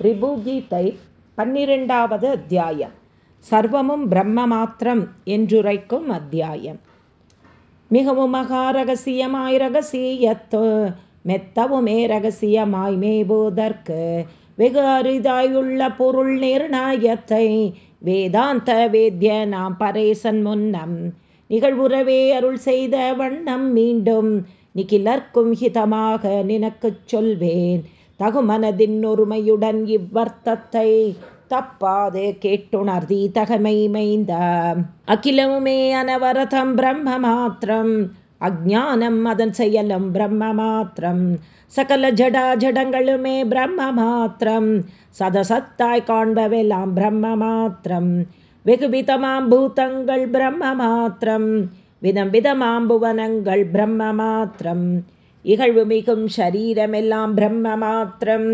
ரிபுகீதை பன்னிரெண்டாவது அத்தியாயம். சர்வமும் பிரம்ம மாத்திரம் என்றுரைக்கும் அத்தியாயம். மிகவும் மகா ரகசியமாய் ரகசியத்தோ மெத்தவுமே ரகசியமாய் மேபோதற்கு வெகு அரிதாயுள்ள பொருள் நிர்ணயத்தை வேதாந்த வேத்ய நாம் பரேசன் முன்னம் நிகழ்வுறவே அருள் செய்த வண்ணம் மீண்டும் நிகிலர்க்கும் ஹிதமாக நினக்குச் சொல்வேன். தகுமனதின் ஒருமையுடன் இவ்வர்த்தத்தை தப்பாது கேட்டுணர்தி தகமை மைந்த அகிலமுமே அனவரதம் பிரம்ம மாத்திரம் அஜானம் அதன் செயலும் பிரம்ம மாத்திரம் சகல ஜடா ஜடங்களுமே பிரம்ம மாத்திரம் சதசத்தாய் காண்பவெல்லாம் பிரம்ம மாத்திரம் வெகுவிதமாம் பூதங்கள் பிரம்ம மாத்திரம் விதம் விதமாம் புவனங்கள் பிரம்ம மாத்திரம் இகழ்வு மிகும் ஷரீரமெல்லாம் பிரம்ம மாத்திரம்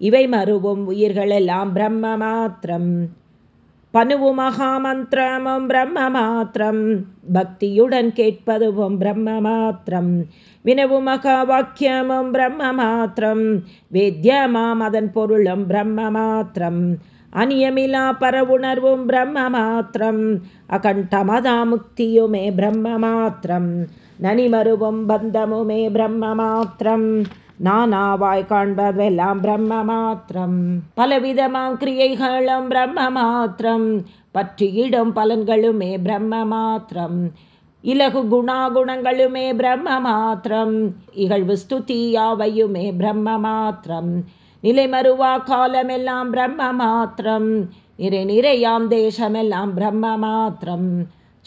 இவை மறுவும் உயிர்களெல்லாம் பிரம்ம மாத்திரம் பனுவு மகாமந்திரமும் பிரம்ம மாத்திரம் பக்தியுடன் கேட்பதுவும் பிரம்ம மாத்திரம் வினவு மகா வாக்கியமும் பிரம்ம மாத்திரம் வேத்தியமாம் அதன் பொருளும் பிரம்ம மாத்திரம் அநியமிலா பரவுணர்வும் பிரம்ம மாத்திரம் அகண்டமதா முக்தியுமே பிரம்ம மாத்திரம் நனிமருவும் பந்தமுமே பிரம்ம மாத்திரம் நானாவாய் காண்பதெல்லாம் பிரம்ம மாத்திரம் பலவிதமாம் கிரியைகளும் பிரம்ம மாத்திரம் பற்றியிடும் பலன்களுமே பிரம்ம மாத்திரம் இலகு குணாகுணங்களுமே பிரம்ம மாத்திரம் இகழ்வு ஸ்துதியாவையுமே பிரம்ம மாத்திரம் நிலைமருவா காலமெல்லாம் பிரம்ம மாத்திரம் நிறை நிறையாம் தேசமெல்லாம் பிரம்ம மாத்திரம்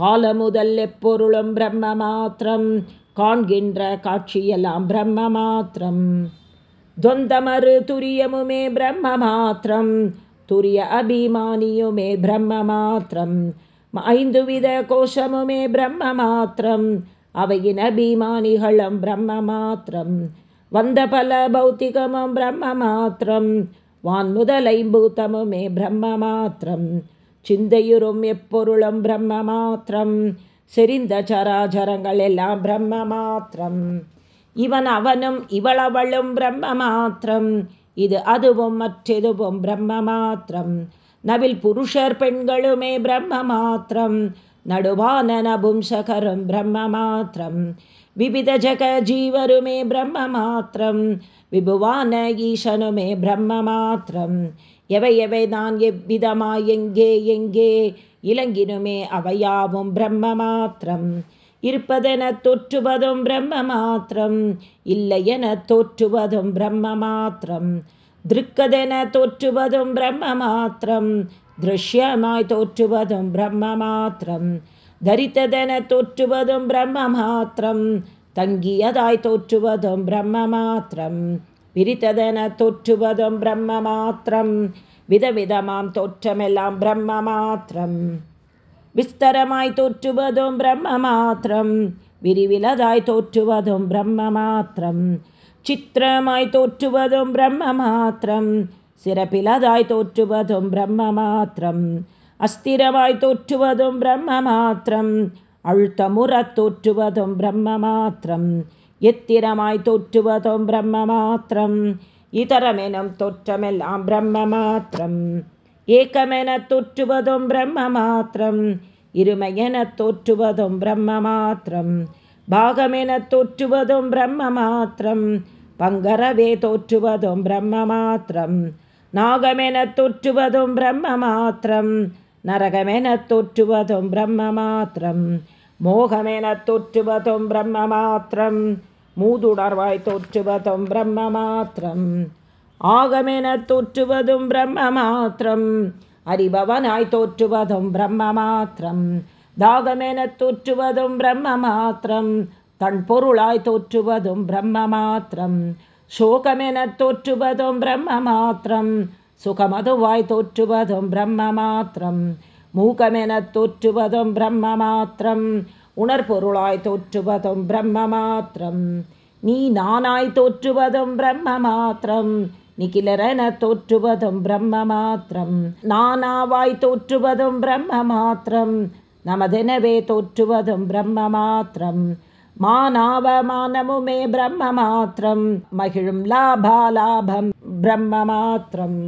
காலமுதல் எப்பொருளும் பிரம்ம மாத்திரம் காண்கின்ற காட்சியெல்லாம் பிரம்ம மாத்திரம் தொந்தமறு துரியமுமே பிரம்ம மாத்திரம் துரிய அபிமானியுமே பிரம்ம மாத்திரம் ஐந்து வித கோஷமுமே பிரம்ம மாத்திரம் அவையின் அபிமானிகளும் பிரம்ம மாத்திரம் வந்த பல பௌத்திகமும் பிரம்ம மாத்திரம் வான் முதலை பூத்தமுமே பிரம்ம மாத்திரம் சிந்தையுறும் எப்பொருளும் பிரம்ம மாத்திரம் செறிந்த சராச்சரங்கள் எல்லாம் பிரம்ம மாத்திரம் இவன் அவனும் இவளவளும் பிரம்ம மாத்திரம் இது அதுவும் மற்றெதுவும் பிரம்ம மாத்திரம் நவில் புருஷர் பெண்களுமே பிரம்ம மாத்திரம் நடுவான நபும்சகரும் பிரம்ம மாத்திரம் விவித ஜக ஜீவருமே பிரம்ம மாத்திரம் விபுவான ஈசனுமே பிரம்ம மாத்திரம் எவை எவை தான் எவ்விதமாய் எங்கே எங்கே? இலங்கினுமே அவையாவும் பிரம்ம மாத்திரம் இருப்பதென தோற்றுவதும் பிரம்ம மாத்திரம் இல்லையென தோற்றுவதும் பிரம்ம மாத்திரம் திருக்கதென தோற்றுவதும் பிரம்ம மாத்திரம் திருஷ்யமாய் தோற்றுவதும் பிரம்ம மாத்திரம் தரித்ததென தோற்றுவதும் பிரம்ம மாத்திரம் தங்கியதாய் தோற்றுவதும் பிரம்ம மாத்திரம் பிரித்ததென தோற்றுவதும் பிரம்ம மாத்திரம் விதவிதமாம் தோற்றமெல்லாம் பிரம்ம மாத்திரம் விஸ்தரமாய் தோற்றுவதும் பிரம்ம மாத்திரம் விரிவிலதாய் தோற்றுவதும் பிரம்ம மாத்திரம் சித்திரமாய் தோற்றுவதும் பிரம்ம மாத்திரம் சிறப்பிலதாய் தோற்றுவதும் பிரம்ம மாத்திரம் அஸ்திரமாய் தோற்றுவதும் பிரம்ம மாத்திரம் அழுத்தமுற தோற்றுவதும் பிரம்ம மாத்திரம் எத்திரமாய் தோற்றுவதும் பிரம்ம மாத்திரம் இதரமெனும் தோற்றமெல்லாம் பிரம்ம மாத்திரம் ஏக்கமென தோற்றுவதும் பிரம்ம மாத்திரம் இருமையென தோற்றுவதும் பிரம்ம மாத்திரம் பாகமென தோற்றுவதும் பிரம்ம மாத்திரம் பங்கரவே தோற்றுவதும் பிரம்ம மாத்திரம் நாகமென தோற்றுவதும் பிரம்ம மாத்திரம் நரகமென தோற்றுவதும் பிரம்ம மாத்திரம் மோகமென தோற்றுவதும் பிரம்ம மாத்திரம் மூதுடர்வாய் தோற்றுவதும் பிரம்ம மாத்திரம் ஆகமென தோற்றுவதும் பிரம்ம மாத்திரம் அறிபவனாய் தோற்றுவதும் பிரம்ம மாத்திரம் தாகமென தோற்றுவதும் பிரம்ம மாத்திரம் தன் பொருளாய் தோற்றுவதும் பிரம்ம மாத்திரம் சோகமென தோற்றுவதும் பிரம்ம மாத்திரம் சுகமதுவாய் தோற்றுவதும் பிரம்ம மாத்திரம் மூகமென தோற்றுவதும் பிரம்ம மாத்திரம் உணர்பொருளாய் தோற்றுவதும் பிரம்ம மாத்திரம் நீ நானாய் தோற்றுவதும் பிரம்ம மாத்திரம் நிகிலரன தோற்றுவதும் பிரம்ம மாத்திரம் நானாவாய் தோற்றுவதும் பிரம்ம மாத்திரம் நமதெனவே தோற்றுவதும் பிரம்ம மாத்திரம் மானாவமானமுமே பிரம்ம மாத்திரம் மகிழும் லாபாலாபம் பிரம்ம மாத்திரம்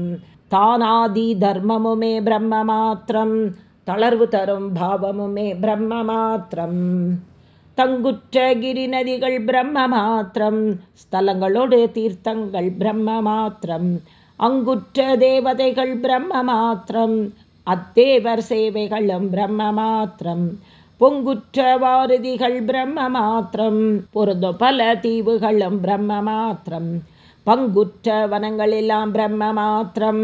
தானாதி தர்மமுமே பிரம்ம மாத்திரம் தளர்வு தரும் பாவமுமே பிரம்ம மாத்திரம் தங்குற்ற கிரி நதிகள் பிரம்ம மாத்திரம் ஸ்தலங்களோடு தீர்த்தங்கள் பிரம்ம மாத்திரம் அங்குற்ற தேவதைகள் பிரம்ம மாத்திரம் அத்தேவர் சேவைகளும் பிரம்ம மாத்திரம் பொங்குற்ற வாரதிகள் பிரம்ம மாத்திரம் பொருந்த பல தீவுகளும் பிரம்ம மாத்திரம் பங்குற்ற வனங்களெல்லாம் பிரம்ம மாத்திரம்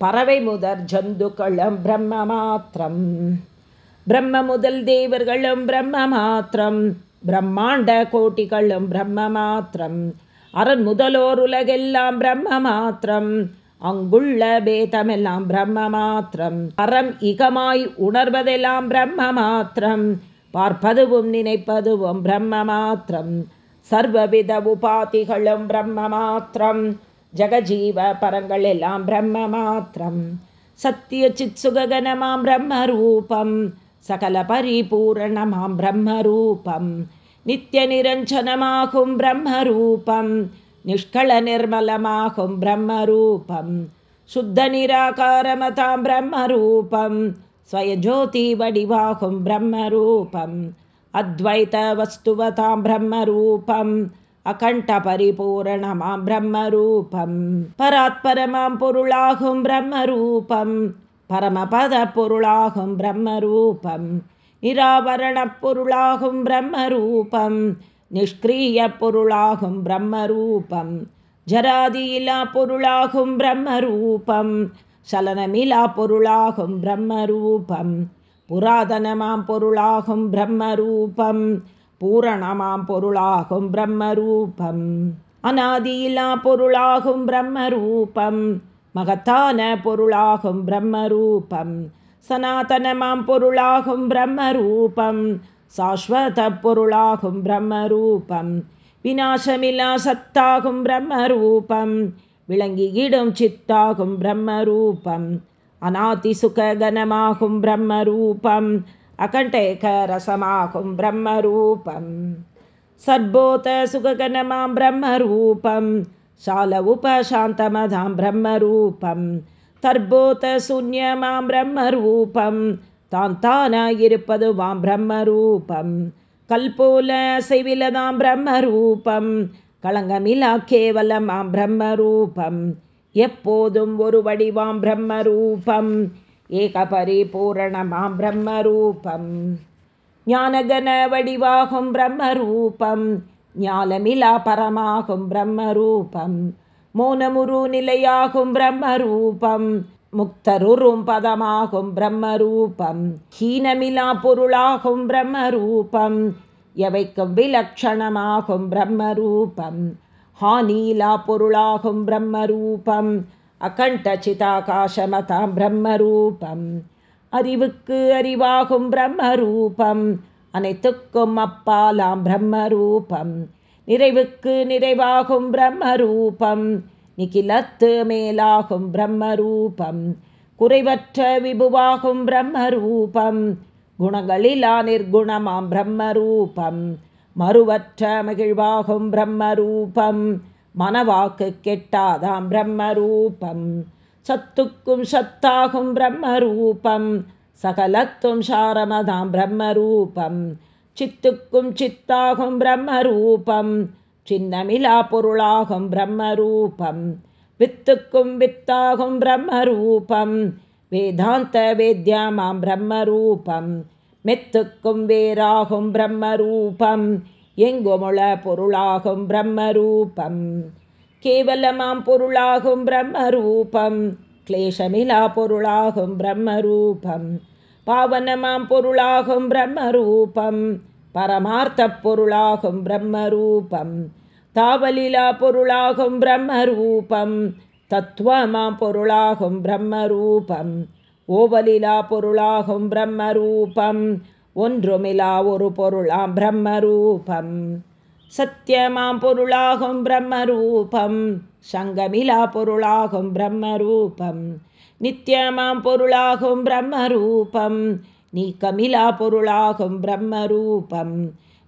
பறவை முதற் ஜந்துக்களும் பிரம்ம மாத்திரம். பிரம்ம முதல் தேவர்களும் பிரம்ம மாத்திரம். பிரம்மாண்ட கோட்டிகளும் பிரம்ம மாத்திரம். அரண் முதலோர் உலகெல்லாம் பிரம்ம மாத்திரம். அங்குள்ள பேதமெல்லாம் பிரம்ம மாத்திரம். அறம் இகமாய் உணர்வதெல்லாம் பிரம்ம மாத்திரம். பார்ப்பதுவும் நினைப்பதுவும் பிரம்ம மாத்திரம். சர்வவித உபாதிகளும் பிரம்ம மாத்திரம். ஜகஜீவ பரங்கள் எல்லாம் பிரம்ம மாத்திரம் சத்திய சித் சுககனமாம் பிரம்ம ரூபம் சகல பரிபூரணமாம் பிரம்ம ரூபம் நித்திய நிரஞ்சனமாகும் பிரம்ம ரூபம் நிஷ்கள நிர்மலமாகும் பிரம்மரூபம் சுத்த நிராகாரமதாம் பிரம்மரூபம் ஸ்வயஜோதி வடிவாகும் பிரம்மரூபம் அத்வைத வஸ்துவதாம் பிரம்மரூபம் அகண்ட பரிபூரணமாம் பிரம்மரூபம். பராத்பரமாம் பொருளாகும் பிரம்மரூபம். பரமபத பொருளாகும் பிரம்மரூபம். நிராவரணப் பொருளாகும் பிரம்மரூபம். நிஷ்கிரிய பொருளாகும் பிரம்மரூபம். ஜராதியிலா பொருளாகும் பிரம்மரூபம். சலனமிலா பொருளாகும் பிரம்மரூபம். புராதனமாம் பொருளாகும் பிரம்மரூபம். பூரணமாம் பொருளாகும் பிரம்மரூபம். அநாதியிலா பொருளாகும் பிரம்மரூபம். மகத்தான பொருளாகும் பிரம்மரூபம். சனாதனமாம் பொருளாகும் பிரம்மரூபம். சாஸ்வத பொருளாகும் பிரம்மரூபம். விநாசமில்லா சத்தாகும் பிரம்மரூபம். விளங்கியிடும் சித்தாகும் பிரம்மரூபம். அநாதி சுககனமாகும் பிரம்மரூபம். அகண்டேகரசமாகும் பிரம்மரூபம். சர்போத சுககனமாம் பிரம்மரூபம். சால உபசாந்தமதாம் பிரம்மரூபம். தர்போத சூன்யமாம் பிரம்மரூபம். தான் தானாயிருப்பது வாம் பிரம்மரூபம். கல்போல செய்விலதாம் பிரம்மரூபம். களங்கமிலா கேவலமாம் பிரம்மரூபம். எப்போதும் ஒரு வடிவாம் பிரம்மரூபம். ஏகபரிபூரணமாம் பிரம்மரூபம். ஞானகன வடிவாகும் பிரம்மரூபம். ஞானமிலா பரமாகும் பிரம்மரூபம். மோனமுரு நிலையாகும் பிரம்மரூபம். முக்தருறும் பதமாகும் பிரம்மரூபம். ஹீனமிலா பொருளாகும் பிரம்மரூபம். எவைக்கும் விலக்ஷணமாகும் பிரம்மரூபம். ஹானீலா பொருளாகும் பிரம்மரூபம். அகண்டச்சிதாகாசமதாம் பிரம்மரூபம். அறிவுக்கு அறிவாகும் பிரம்மரூபம். அனைத்துக்கும் அப்பாலாம் பிரம்மரூபம். நிறைவுக்கு நிறைவாகும் பிரம்மரூபம். நிகிலத்து மேலாகும் பிரம்மரூபம். குறைவற்ற விபுவாகும் பிரம்மரூபம். குணங்களிலா நிர்குணமாம் பிரம்மரூபம். மறுவற்ற மகிழ்வாகும் பிரம்மரூபம். மனவாக்கு கெட்டாதாம் பிரம்மரூபம். சத்துக்கும் சத்தாகும் பிரம்மரூபம். சகலத்தும் சாரமதாம் பிரம்மரூபம். சித்துக்கும் சித்தாகும் பிரம்மரூபம். சின்னமிலா பொருளாகும் பிரம்மரூபம். வித்துக்கும் வித்தாகும் பிரம்மரூபம். வேதாந்த வேத்யாமாம் பிரம்மரூபம். மெத்துக்கும் வேறாகும் பிரம்மரூபம். எங்குமுள பொருளாகும் பிரம்மரூபம்? கேவலமாம் பொருளாகும் பிரம்மரூபம். கிளேஷமிலா பொருளாகும் பிரம்மரூபம். பாவனமாம் பொருளாகும் பிரம்மரூபம். பரமார்த்த பொருளாகும் பிரம்மரூபம். தாவலிலா பொருளாகும் பிரம்மரூபம். தத்துவமாம் பொருளாகும் பிரம்மரூபம். ஓவலிலா பொருளாகும் பிரம்மரூபம். ஒன்றுமிலா ஒரு பொருளாம் பிரம்மரூபம் சத்தியமாம் பொருளாகும் பிரம்மரூபம் சங்கமிலா பொருளாகும் பிரம்மரூபம் நித்தியமாம் பொருளாகும் பிரம்மரூபம் நீக்கமிலா பொருளாகும் பிரம்மரூபம்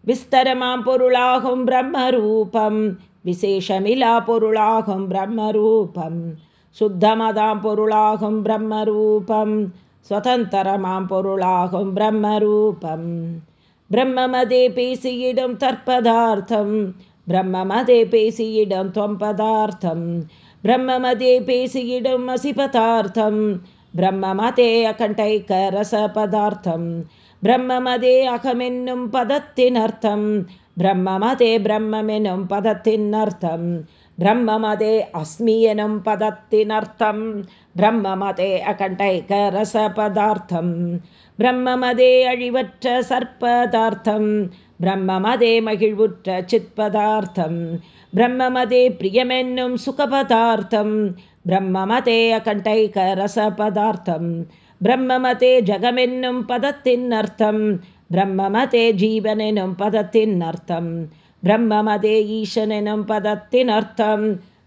விஸ்தரமாம் பொருளாகும் பிரம்மரூபம் விசேஷமிலா பொருளாகும் பிரம்மரூபம் சுத்தமதாம் பொருளாகும் பிரம்மரூபம் சுதந்திரமாம் பொருளாகும் பிரம்மரூபம் பிரம்மமதே பேசியிடும் தற்பதார்த்தம் பிரம்மமதே பேசியிடும் தொம்பதார்த்தம் பிரம்மமதே பேசியிடும் அசிபதார்த்தம் பிரம்மமதே அகண்டைக்க ரசபதார்த்தம் பிரம்மமதே அகமென்னும் பதத்தின் அர்த்தம் பிரம்மமதே பிரம்மெனும் பதத்தின் அர்த்தம் பிரம்மமதே அஸ்மி எனும் பதத்தின் அர்த்தம் பிரம்மமதே அகண்டைக ரசபதார்த்தம் பிரம்மமதே அழிவற்ற சற்பதார்த்தம் பிரம்மமதே மகிழ்வுற்ற சித்பதார்த்தம் பிரம்மமதே பிரியமென்னும் சுகபதார்த்தம். பிரம்மமதே அகண்டைக ரசபதார்த்தம் பிரம்மமதே ஜகமென்னும் பதத்தின் அர்த்தம். பிரம்மமதே ஜீவனெனும் பதத்தின் அர்த்தம். பிரம்மமதே ஈசனெனும் பதத்தின் அர்த்தம்.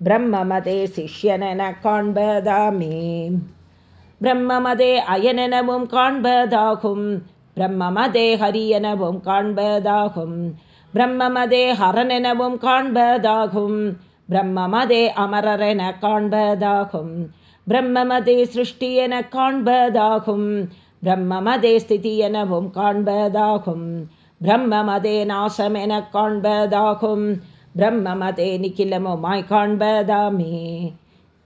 பிரம்மமதே சிஷ்யனென காண்பதாமே பிரம்மமதே அயனெனவும் காண்பதாகும் பிரம்மமதே ஹரியனவும் காண்பதாகும் பிரம்மமதே ஹரனெனவும் காண்பதாகும் பிரம்மமதே அமரரென காண்பதாகும் பிரம்மமதே சிருஷ்டி என காண்பதாகும் பிரம்மமதே ஸ்திதி எனவும் காண்பதாகும் பிரம்மமதே நாசம் என காண்பதாகும் பிரம்மமதே நிக்கிலமுமாய் காண்பதாமே.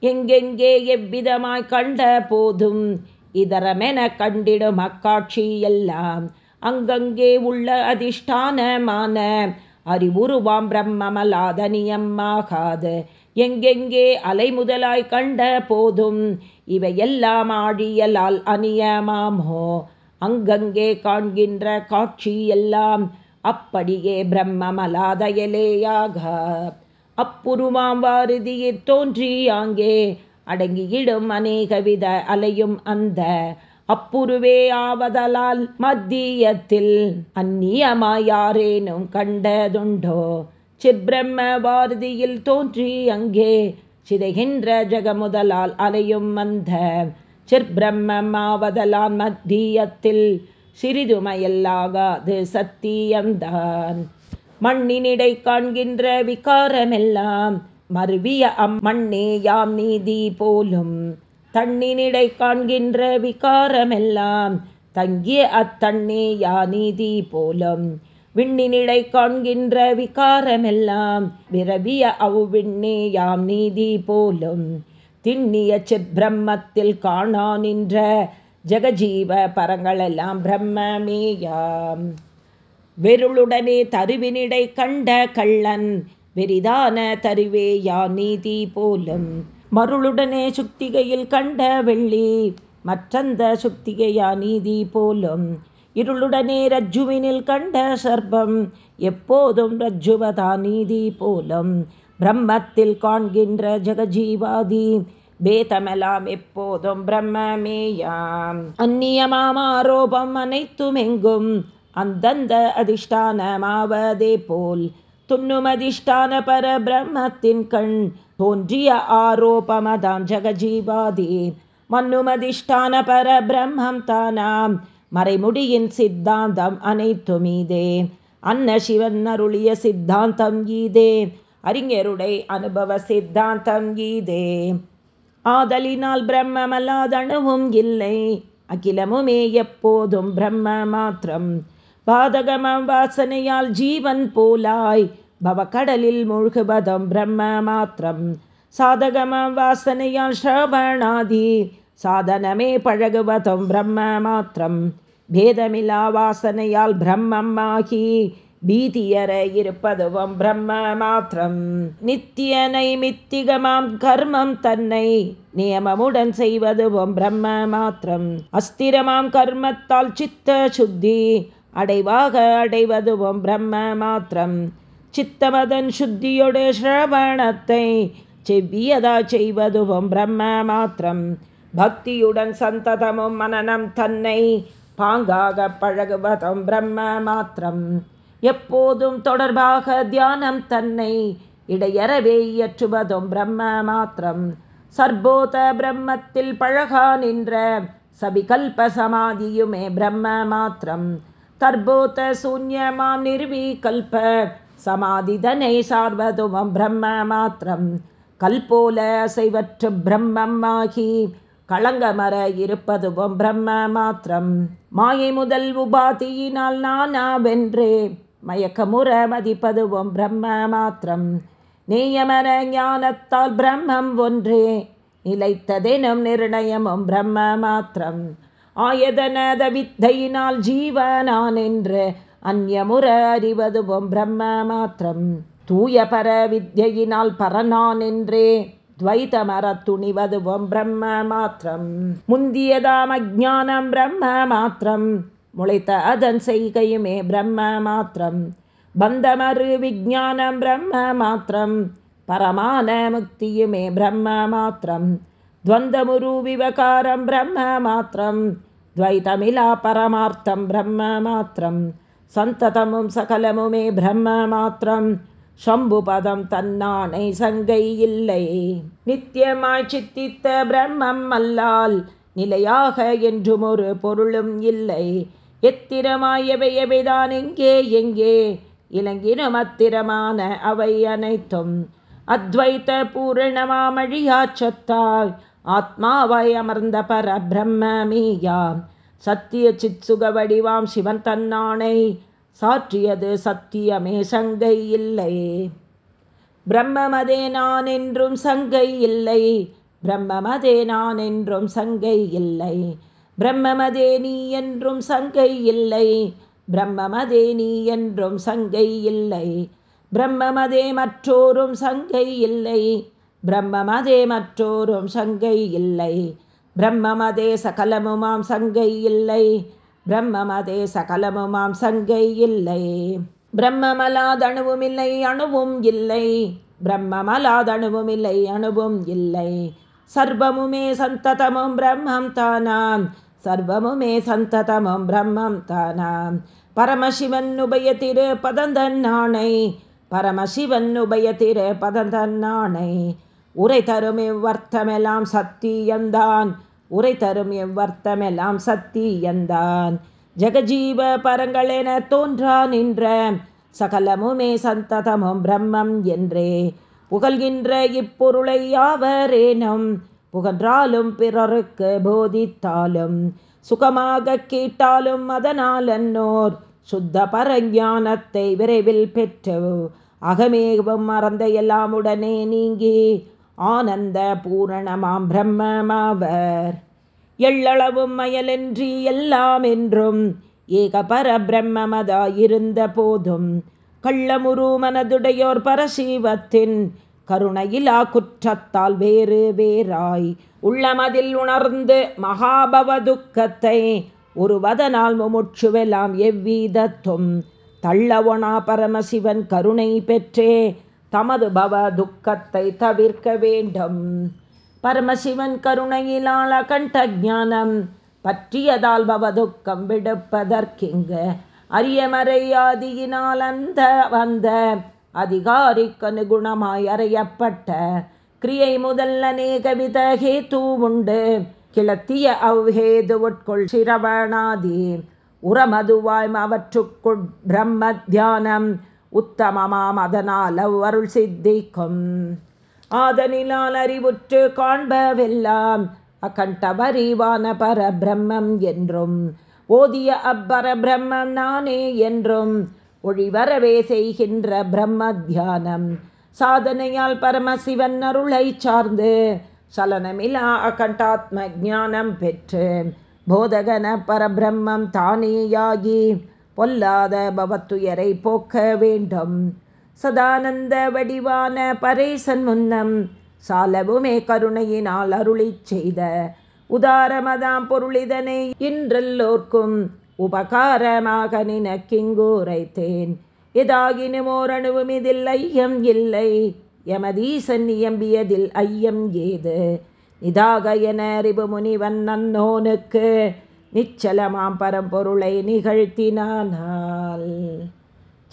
எங்கெங்கே எவ்விதமாய் கண்ட போதும் இதரமென கண்டிடும் அக்காட்சி எல்லாம் அங்கங்கே உள்ள அதிஷ்டானமான. அறிவுருவாம் பிரம்மமலாதனியம்மாகாது எங்கெங்கே அலை முதலாய் கண்ட போதும் இவையெல்லாம் ஆழியலால் அநியமாமோ அங்கங்கே காண்கின்ற காட்சி எல்லாம் அப்படியே பிரம்மமலாதயலேயாக. அப்புருவாம் வாரதியிற் தோன்றி அங்கே அடங்கியிடும் அநேகவித அலையும் அந்த அப்புருவே ஆவதலால் மத்தியத்தில் அந்நியமாயாரேனும் கண்டதுண்டோ? சிப்ரம்ம பாரதியில் தோன்றி அங்கே சிதைகின்ற ஜகமுதலால் அலையும் அந்த சிற்பிரம்மமாவதலான் மத்தியத்தில் சிறிதுமையல்லாகாது சத்தியம்தான். மண்ணினிடை காண்கின்ற விகாரமெல்லாம் மருவிய அம்மண்ணே யாம் நீதி போலும். தண்ணினிடை காண்கின்ற விகாரமெல்லாம் தங்கிய அத்தண்ணே யா நீதி போலும். விண்ணினிடை காண்கின்ற விகாரமெல்லாம் விரவிய அவ்விண்ணே யாம் நீதி போலும். திண்ணிய செப்பிரம்மத்தில் காணா நின்ற ஜெகஜீவ பரங்களெல்லாம் பிரம்மமேயாம். வெருளுடனே தருவினிடை கண்ட கள்ளன் வெரிதான தருவே யா நீதி போலும். மருளுடனே சுக்திகையில் கண்ட வெள்ளி மற்றந்த சுக்திகையா நீதி போலும். இருளுடனே ரஜ்ஜுவினில் கண்ட சர்பம் எப்போதும் ரஜ்ஜுவதா நீதி போலும். பிரம்மத்தில் காண்கின்ற ஜெகஜீவாதி பேதமெல்லாம் எப்போதும் பிரம்மமேயாம். அந்நியமாம் ஆரோபம் அனைத்தும் எங்கும் அந்தந்த அதிஷ்டானமாவதே போல். துண்ணும் அதிஷ்டான பர பிரம்மத்தின் கண் தோன்றிய ஆரோபமதாம் ஜெகஜீவாதி. மண்ணும் அதிஷ்டான பர பிரம்மம் தானாம். மறைமுடியின் சித்தாந்தம் அனைத்துமீதே அன்ன சிவன் அருளிய சித்தாந்தம் ஈதே. அறிஞருடை அனுபவ சித்தாந்தம் ஈதே. ஆதலினால் பிரம்மமல்லாதணுவும் இல்லை. அகிலமுமே எப்போதும் பிரம்ம மாத்திரம் பாதகம வாசனையால் ஜீவன் போலாய். பவக்கடலில் மூழ்குவதும் பிரம்ம மாத்திரம் சாதகம வாசனையால் ஸ்ரவணாதி சாதனமே பழகுவதும் பிரம்ம மாத்திரம் பேதமிலா வாசனையால் பிரம்மம் ஆகி. பீதியர இருப்பதுவும் பிரம்ம மாத்திரம். நித்தியனை மித்திகமாம் கர்மம் தன்னை நியமமுடன் செய்வதுவும் பிரம்ம மாத்திரம். அஸ்திரமாம் கர்மத்தால் சித்த சுத்தி அடைவாக அடைவதுவும் பிரம்ம மாத்திரம். சித்தமதன் சுத்தியோடு ஸ்ரவணத்தை செவ்வியதா செய்வதுவும் பிரம்ம மாத்திரம். பக்தியுடன் சந்ததமும் மனநம் தன்னை பாங்காக பழகுவதும் பிரம்ம மாத்திரம். எப்போதும் தொடர்பாக தியானம் தன்னை இடையறவே இயற்றுவதும் பிரம்ம மாத்திரம். சர்போத பிரம்மத்தில் பழகா நின்ற சபிகல்ப சமாதியுமே பிரம்ம மாத்திரம். தர்போத சூன்யமாம் நிர்வீகல்ப சமாதிதனை சார்வதுமம் பிரம்ம மாத்திரம். கல்போல அசைவற்று பிரம்மம் ஆகி களங்கமர இருப்பதுவும் பிரம்ம மாத்திரம். மாயை முதல் உபாதியினால் நானா வென்றே மயக்கமுற மதிப்பதுவும் பிரம்ம மாத்திரம் நேயமர ஞானத்தால் பிரம்மம் ஒன்றே நிலைத்ததெனும் நிர்ணயமும் பிரம்ம மாத்திரம் ஆயதனத வித்தையினால் ஜீவனான் என்று அந்யமுற அறிவதுவும் பிரம்ம மாத்திரம் தூய பர வித்யினால் பரனான் என்றே துவைதமர துணிவதுவும் பிரம்ம மாத்திரம் முந்தியதாம் அஜானம் பிரம்ம மாத்திரம் முளைத்த அதன் செய்கையுமே பிரம்ம மாத்திரம். பந்தமறு விஜானம் பிரம்ம மாத்திரம். பரமான முக்தியுமே பிரம்ம மாத்திரம். துவந்தமுரு விவகாரம் பிரம்ம மாத்திரம். துவைதமிலா பரமார்த்தம் பிரம்ம மாத்திரம். சந்ததமும் சகலமுமே பிரம்ம மாத்திரம். சம்புபதம் தன்னானை சங்கை இல்லை. நித்தியமாய் சித்தித்த பிரம்மம் அல்லால் நிலையாக என்றும் ஒரு பொருளும் இல்லை. எத்திரமாயவையவைதான் எங்கே எங்கே? இலங்கினும் அத்திரமான அவை அனைத்தும் அத்வைத்த பூரணமாமழியா சொத்தாய். ஆத்மாவாய் அமர்ந்த பர பிரம்மமீயாம் சத்திய சித் சுக வடிவாம் சிவன் தன்னானை சாற்றியது சத்தியமே சங்கை இல்லை. பிரம்மமதே நான் என்றும் சங்கை இல்லை. பிரம்மமதே நான் என்றும் சங்கை இல்லை. பிரம்மமதே நீ என்றும் சங்கை இல்லை. பிரம்மமதே நீ என்றும் சங்கை இல்லை. பிரம்மமதே மற்றோரும் சங்கை இல்லை. பிரம்மமதே மற்றோரும் சங்கை இல்லை. பிரம்மமதே சகலமுமாம் சங்கை இல்லை. பிரம்மமதே சகலமுமாம் சங்கை இல்லை. பிரம்மமலாதணுவும் இல்லை அணுவும் இல்லை. பிரம்மமலாதணுவும் இல்லை அணுவும் இல்லை. சர்வமுமே சந்ததமும் பிரம்மம் தானாம். சர்வமுமே சந்ததமும் பிரம்மம் தானாம். பரமசிவன் உபய திரு பதந்தன்னானை பரமசிவன் உபய திரு பதந்தன்னானை. உரை தரும் இவ்வர்த்தமெல்லாம் சத்தியந்தான் உரை தரும் இவ்வர்த்தமெல்லாம் சத்தியந்தான். ஜெகஜீவ பரங்களென தோன்றா நின்ற சகலமுமே சந்ததமும் பிரம்மம் என்றே புகழ்கின்ற இப்பொருளை யாவரேனும் புகன்றாலும் பிறருக்கு போதித்தாலும் சுகமாக கேட்டாலும் அதனால் அன்னோர் சுத்த பரஞானத்தை விரைவில் பெற்று அகமேகவும் மறந்த எல்லாம் உடனே நீங்கி ஆனந்த பூரணமாம் பிரம்மமாவர். எள்ளளவும் மயலன்றி எல்லாம் என்றும் ஏக பர பிரம்மமதாயிருந்த போதும் கள்ளமுரு மனதுடையோர் பரசீவத்தின் கருணையிலா குற்றத்தால் வேறு வேறாய். உள்ளமதில் உணர்ந்து மகாபவ துக்கத்தை ஒருவதனால் முமுட்சுவெல்லாம் எவ்விதத்தும். தள்ளவொணா பரமசிவன் கருணை பெற்றே தமது பவ துக்கத்தை தவிர்க்க வேண்டும். பரமசிவன் கருணையிலாள கண்ட ஜானம் பற்றியதால் பவதுக்கம் விடுப்பதற்கிங்கு அரியமறையாதியினால் அந்த வந்த அதிகாரிக்கனுகுணமாய் அறையப்பட்ட கிரியை முதல் அநேக வித ஹேத்து உண்டு கிளத்திய அவ்ஹேது உட்கொள் சிரவணாதி. உரமதுவாய் அவற்றுக்குள் பிரம்ம தியானம் உத்தமமாம் அதனால் அவ்வருள் சித்திக்கும். ஆதனிலால் அறிவுற்று காண்பவெல்லாம் அகண்டபரிவான பரபிரம்மம் என்றும் ஓதிய அப்பர பிரம்மம் நானே என்றும் ஒழிவரவே செய்கின்ற பிரம்ம தியானம் சாதனையால் பரமசிவன் அருளை சார்ந்து சலனமிலா அகண்டாத்ம ஜானம் பெற்று போதகன பரபிரம்மம் தானேயாகி பொல்லாத பவத்துயரை போக்க வேண்டும். சதானந்த வடிவான பரேசன் முன்னம் சாலவுமே கருணையினால் அருளி செய்த உதாரமதாம் பொருளிதனை இன்றெல்லோர்க்கும் உபகாரமாக நினக்கிங்கூரைத்தேன். எதாகினுமோரணுவும் இதில் ஐயம் இல்லை. எமதீசன் இயம்பியதில் ஐயம் ஏது? இதாக என அறிவு முனிவன் நன்னோனுக்கு நிச்சலமாம் பரம்பொருளை நிகழ்த்தினானால்.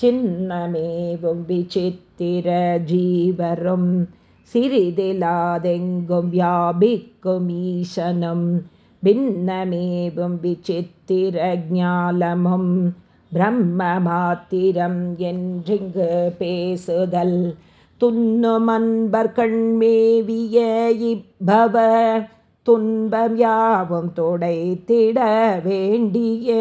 சின்னமேவும் விசித்திர ஜீவரும் சிறிதிலாதெங்கும் வியாபிக்கும் ஈசனும் பின்னமேவும் விசித்திரஜாலமும் பிரம்ம மாத்திரம் என்றிங்கு பேசுதல். துன்னுமன்பர் கண்மேவிய இப்பவ துன்பம் யாவும் துடைத்திட வேண்டிய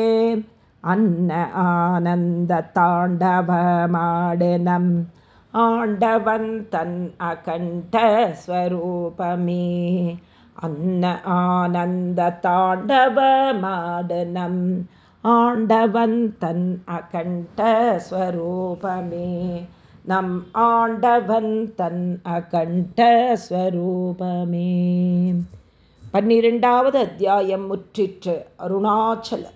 அன்ன ஆனந்த தாண்டவமாடனம் ஆண்டவன் தன் அகண்ட ஸ்வரூபமே. அன்ன ஆனந்த தாண்டவமாடனம் ஆண்டவன் தன் அகண்டஸ்வரூபமே நம் ஆண்டவன் தன் அகண்டஸ்வரூபமே பன்னிரெண்டாவது அத்தியாயம் முற்றிற்று. அருணாச்சல